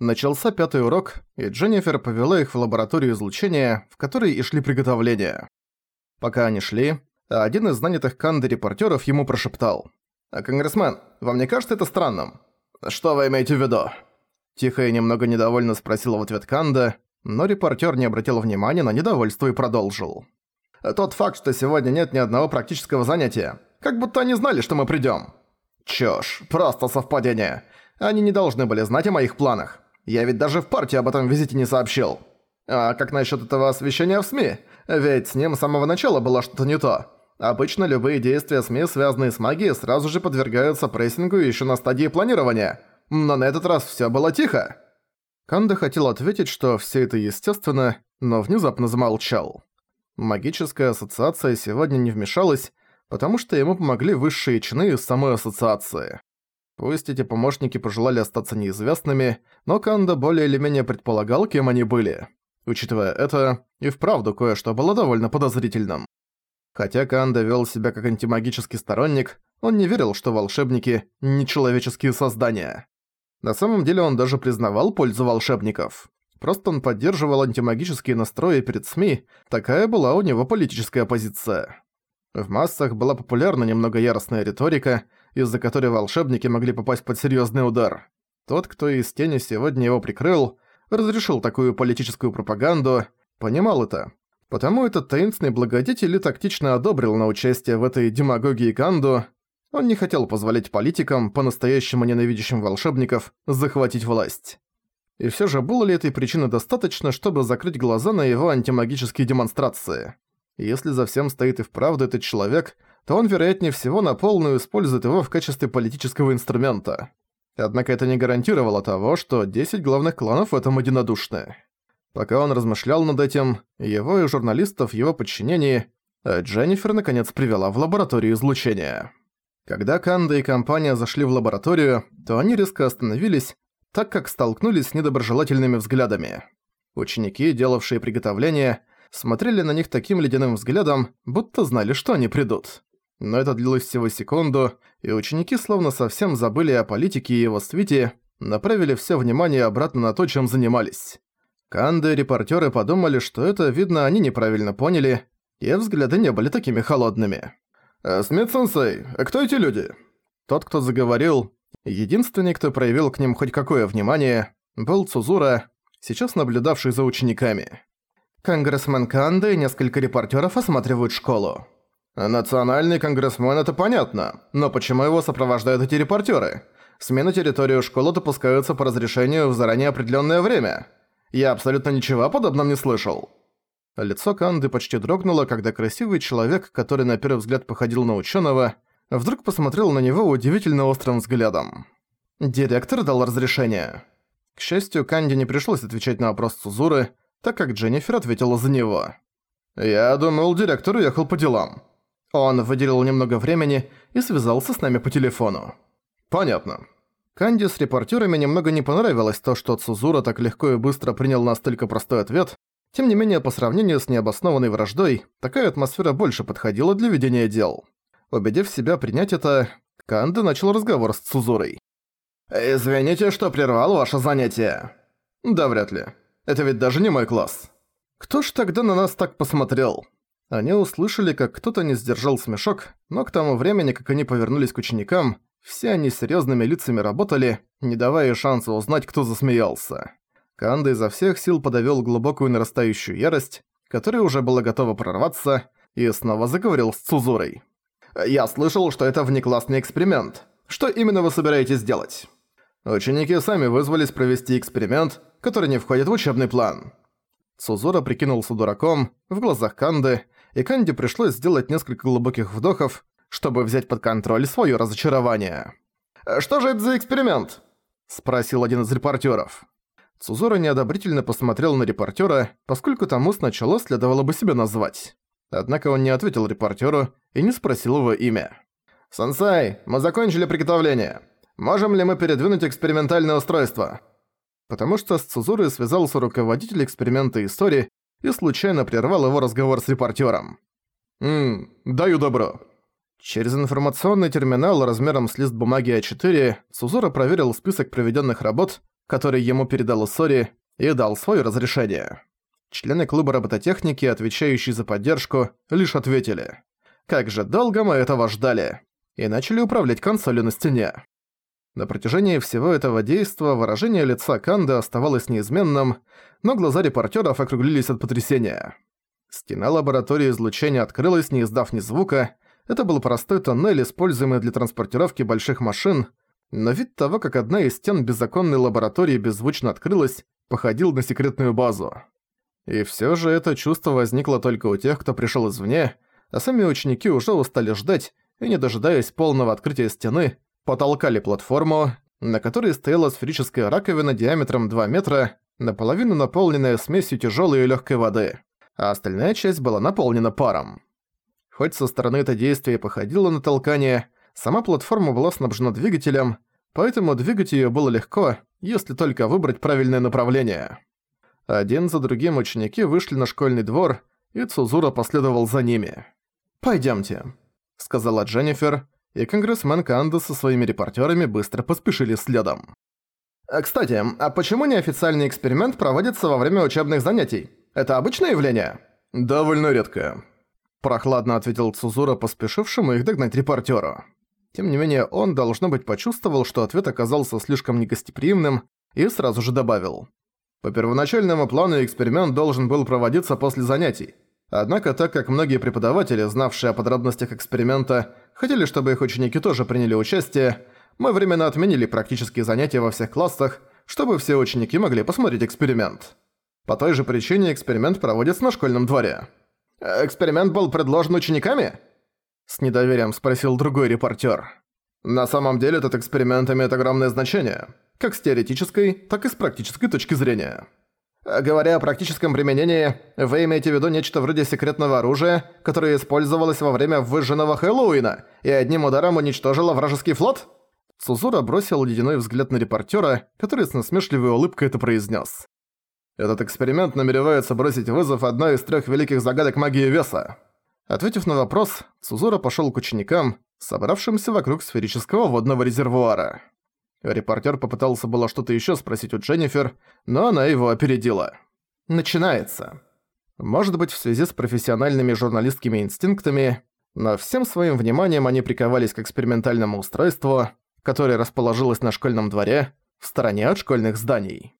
Начался пятый урок, и Дженнифер повела их в лабораторию излучения, в которой и шли приготовления. Пока они шли, один из нанятых Канды репортеров ему прошептал. «А, «Конгрессмен, вам не кажется это странным?» «Что вы имеете в виду?» Тихо и немного недовольно спросил в ответ Канда, но репортер не обратил внимания на недовольство и продолжил. «Тот факт, что сегодня нет ни одного практического занятия, как будто они знали, что мы придём». «Чушь, просто совпадение. Они не должны были знать о моих планах. Я ведь даже в партии об этом визите не сообщил. А как насчет этого освещения в СМИ? Ведь с ним с самого начала было что-то не то. Обычно любые действия СМИ, связанные с магией, сразу же подвергаются прессингу еще на стадии планирования. Но на этот раз все было тихо. Канда хотел ответить, что все это естественно, но внезапно замолчал. Магическая ассоциация сегодня не вмешалась, потому что ему помогли высшие чины из самой ассоциации. Пусть эти помощники пожелали остаться неизвестными, но Канда более или менее предполагал, кем они были. Учитывая это, и вправду кое-что было довольно подозрительным. Хотя Канда вел себя как антимагический сторонник, он не верил, что волшебники – нечеловеческие создания. На самом деле он даже признавал пользу волшебников. Просто он поддерживал антимагические настрои перед СМИ, такая была у него политическая позиция. В массах была популярна немного яростная риторика, из-за которой волшебники могли попасть под серьезный удар. Тот, кто из тени сегодня его прикрыл, разрешил такую политическую пропаганду, понимал это. Потому этот таинственный благодетель и тактично одобрил на участие в этой демагогии Канду. Он не хотел позволять политикам, по-настоящему ненавидящим волшебников, захватить власть. И все же было ли этой причины достаточно, чтобы закрыть глаза на его антимагические демонстрации? Если за всем стоит и вправду этот человек, то он, вероятнее всего, на полную использует его в качестве политического инструмента. Однако это не гарантировало того, что 10 главных кланов в этом единодушны. Пока он размышлял над этим, его и журналистов в его подчинении, а Дженнифер наконец привела в лабораторию излучения. Когда Канда и компания зашли в лабораторию, то они резко остановились, так как столкнулись с недоброжелательными взглядами. Ученики, делавшие приготовления, смотрели на них таким ледяным взглядом, будто знали, что они придут. Но это длилось всего секунду, и ученики словно совсем забыли о политике и его свите, направили все внимание обратно на то, чем занимались. Канды и репортеры подумали, что это, видно, они неправильно поняли, и взгляды не были такими холодными. «Э, «Смит-сенсей, а кто эти люди?» Тот, кто заговорил, единственный, кто проявил к ним хоть какое внимание, был Цузура, сейчас наблюдавший за учениками. Конгрессмен Канды и несколько репортеров осматривают школу. Национальный конгрессмен – это понятно, но почему его сопровождают эти репортеры? Смены территории школы допускаются по разрешению в заранее определенное время. Я абсолютно ничего о подобном не слышал. Лицо Канды почти дрогнуло, когда красивый человек, который на первый взгляд походил на ученого, вдруг посмотрел на него удивительно острым взглядом. Директор дал разрешение. К счастью, Канде не пришлось отвечать на вопрос Цузуры, так как Дженнифер ответила за него. «Я думал, директор уехал по делам». Он выделил немного времени и связался с нами по телефону. «Понятно». Канди с репортерами немного не понравилось то, что Цузура так легко и быстро принял настолько простой ответ. Тем не менее, по сравнению с необоснованной враждой, такая атмосфера больше подходила для ведения дел. Убедив себя принять это, Канди начал разговор с Цузурой. «Извините, что прервал ваше занятие». «Да вряд ли. Это ведь даже не мой класс. Кто ж тогда на нас так посмотрел? Они услышали, как кто-то не сдержал смешок, но к тому времени, как они повернулись к ученикам, все они серьезными лицами работали, не давая шанса узнать, кто засмеялся. Канда изо всех сил подавил глубокую нарастающую ярость, которая уже была готова прорваться, и снова заговорил с Цузурой. «Я слышал, что это внеклассный эксперимент. Что именно вы собираетесь делать?» Ученики сами вызвались провести эксперимент, который не входит в учебный план. Сузура прикинулся дураком в глазах Канды, и Канде пришлось сделать несколько глубоких вдохов, чтобы взять под контроль своё разочарование. «Что же это за эксперимент?» – спросил один из репортеров. Цузура неодобрительно посмотрел на репортера, поскольку тому сначала следовало бы себя назвать. Однако он не ответил репортеру и не спросил его имя. «Сенсей, мы закончили приготовление. Можем ли мы передвинуть экспериментальное устройство?» Потому что с Цузурой связался руководитель эксперимента истории и случайно прервал его разговор с репортером. «Ммм, даю добро». Через информационный терминал размером с лист бумаги А4 Цузура проверил список проведенных работ, который ему передал Усори, и дал свое разрешение. Члены клуба робототехники, отвечающие за поддержку, лишь ответили. Как же долго мы этого ждали. И начали управлять консолью на стене. На протяжении всего этого действа выражение лица Канды оставалось неизменным, но глаза репортеров округлились от потрясения. Стена лаборатории излучения открылась, не издав ни звука. Это был простой тоннель, используемый для транспортировки больших машин, но вид того, как одна из стен беззаконной лаборатории беззвучно открылась, походил на секретную базу. И всё же это чувство возникло только у тех, кто пришёл извне, а сами ученики уже устали ждать и, не дожидаясь полного открытия стены, потолкали платформу, на которой стояла сферическая раковина диаметром 2 метра, наполовину наполненная смесью тяжёлой и лёгкой воды, а остальная часть была наполнена паром. Хоть со стороны это действие походило на толкание, сама платформа была снабжена двигателем, поэтому двигать её было легко, если только выбрать правильное направление. Один за другим ученики вышли на школьный двор, и Цузура последовал за ними. «Пойдёмте», — сказала Дженнифер, и конгрессмен Канда со своими репортерами быстро поспешили следом. «Э, «Кстати, а почему неофициальный эксперимент проводится во время учебных занятий? Это обычное явление?» «Довольно редкое», – прохладно ответил Цузура, поспешившему их догнать репортеру. Тем не менее, он, должно быть, почувствовал, что ответ оказался слишком негостеприимным, и сразу же добавил. По первоначальному плану эксперимент должен был проводиться после занятий. Однако, так как многие преподаватели, знавшие о подробностях эксперимента, хотели, чтобы их ученики тоже приняли участие, мы временно отменили практические занятия во всех классах, чтобы все ученики могли посмотреть эксперимент. По той же причине эксперимент проводится на школьном дворе. «Эксперимент был предложен учениками?» С недоверием спросил другой репортер. «На самом деле этот эксперимент имеет огромное значение, как с теоретической, так и с практической точки зрения». Говоря о практическом применении, вы имеете в виду нечто вроде секретного оружия, которое использовалось во время выжженного Хэллоуина и одним ударом уничтожило вражеский флот? Цузура бросил ледяной взгляд на репортера, который с насмешливой улыбкой это произнес. Этот эксперимент намеревается бросить вызов одной из трех великих загадок магии веса. Ответив на вопрос, Цузура пошел к ученикам, собравшимся вокруг сферического водного резервуара. Репортер попытался было что-то еще спросить у Дженнифер, но она его опередила. Начинается. Может быть, в связи с профессиональными журналистскими инстинктами, но всем своим вниманием они приковались к экспериментальному устройству, которое расположилось на школьном дворе, в стороне от школьных зданий.